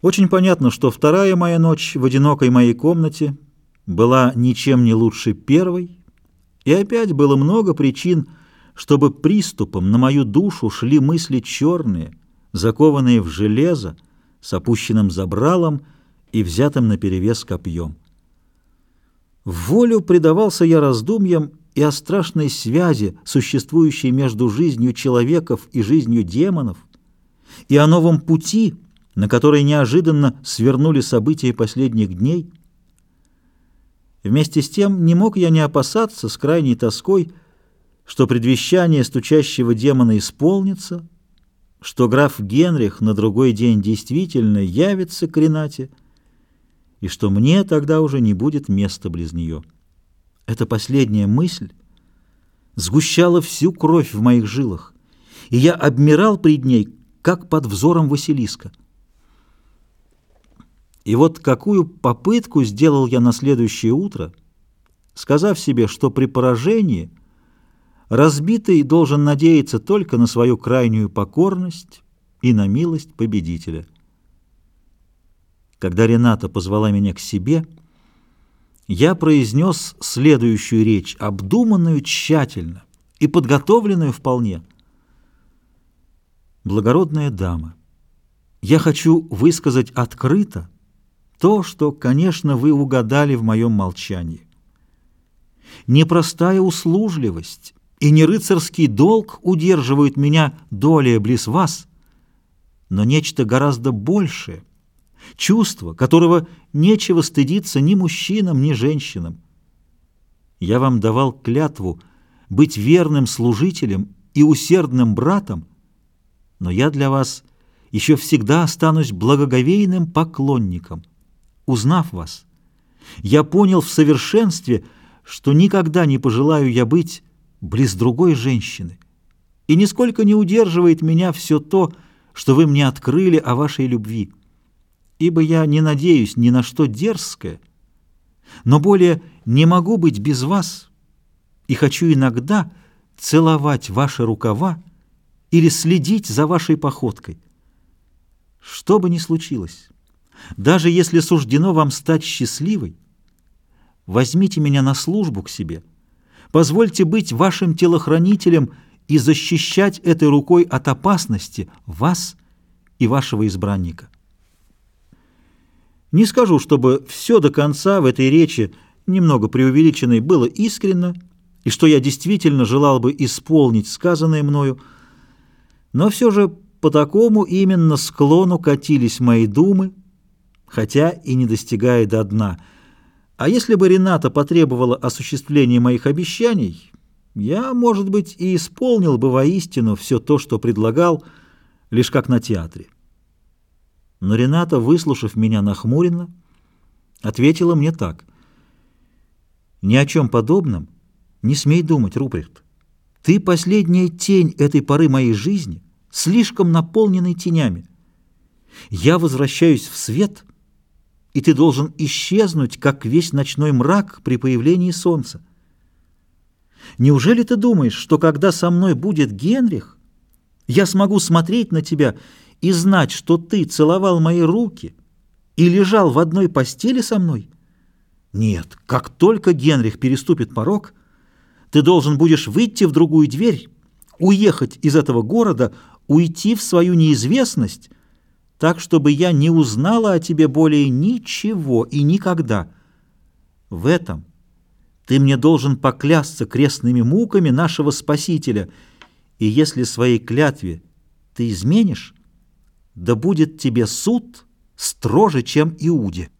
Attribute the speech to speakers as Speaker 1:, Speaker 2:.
Speaker 1: Очень понятно, что вторая моя ночь в одинокой моей комнате была ничем не лучше первой, и опять было много причин, чтобы приступом на мою душу шли мысли черные, закованные в железо, с опущенным забралом и взятым наперевес копьем. В волю предавался я раздумьям и о страшной связи, существующей между жизнью человеков и жизнью демонов, и о новом пути — на который неожиданно свернули события последних дней. Вместе с тем не мог я не опасаться с крайней тоской, что предвещание стучащего демона исполнится, что граф Генрих на другой день действительно явится к Ренате, и что мне тогда уже не будет места близ нее. Эта последняя мысль сгущала всю кровь в моих жилах, и я обмирал пред ней, как под взором Василиска. И вот какую попытку сделал я на следующее утро, сказав себе, что при поражении разбитый должен надеяться только на свою крайнюю покорность и на милость победителя. Когда Рената позвала меня к себе, я произнес следующую речь, обдуманную тщательно и подготовленную вполне. «Благородная дама, я хочу высказать открыто, то, что, конечно, вы угадали в моем молчании. Непростая услужливость и не рыцарский долг удерживают меня долее близ вас, но нечто гораздо большее, чувство, которого нечего стыдиться ни мужчинам, ни женщинам. Я вам давал клятву быть верным служителем и усердным братом, но я для вас еще всегда останусь благоговейным поклонником — узнав вас, я понял в совершенстве, что никогда не пожелаю я быть близ другой женщины, и нисколько не удерживает меня все то, что вы мне открыли о вашей любви, ибо я не надеюсь ни на что дерзкое, но более не могу быть без вас, и хочу иногда целовать ваши рукава или следить за вашей походкой. Что бы ни случилось, даже если суждено вам стать счастливой, возьмите меня на службу к себе, позвольте быть вашим телохранителем и защищать этой рукой от опасности вас и вашего избранника. Не скажу, чтобы все до конца в этой речи, немного преувеличенной, было искренно, и что я действительно желал бы исполнить сказанное мною, но все же по такому именно склону катились мои думы, хотя и не достигая до дна. А если бы Рената потребовала осуществления моих обещаний, я, может быть, и исполнил бы воистину все то, что предлагал, лишь как на театре. Но Рената, выслушав меня нахмуренно, ответила мне так. «Ни о чем подобном не смей думать, Руприхт. Ты последняя тень этой поры моей жизни, слишком наполненной тенями. Я возвращаюсь в свет» и ты должен исчезнуть, как весь ночной мрак при появлении солнца. Неужели ты думаешь, что когда со мной будет Генрих, я смогу смотреть на тебя и знать, что ты целовал мои руки и лежал в одной постели со мной? Нет, как только Генрих переступит порог, ты должен будешь выйти в другую дверь, уехать из этого города, уйти в свою неизвестность, так, чтобы я не узнала о тебе более ничего и никогда. В этом ты мне должен поклясться крестными муками нашего Спасителя, и если своей клятве ты изменишь, да будет тебе суд строже, чем Иуде».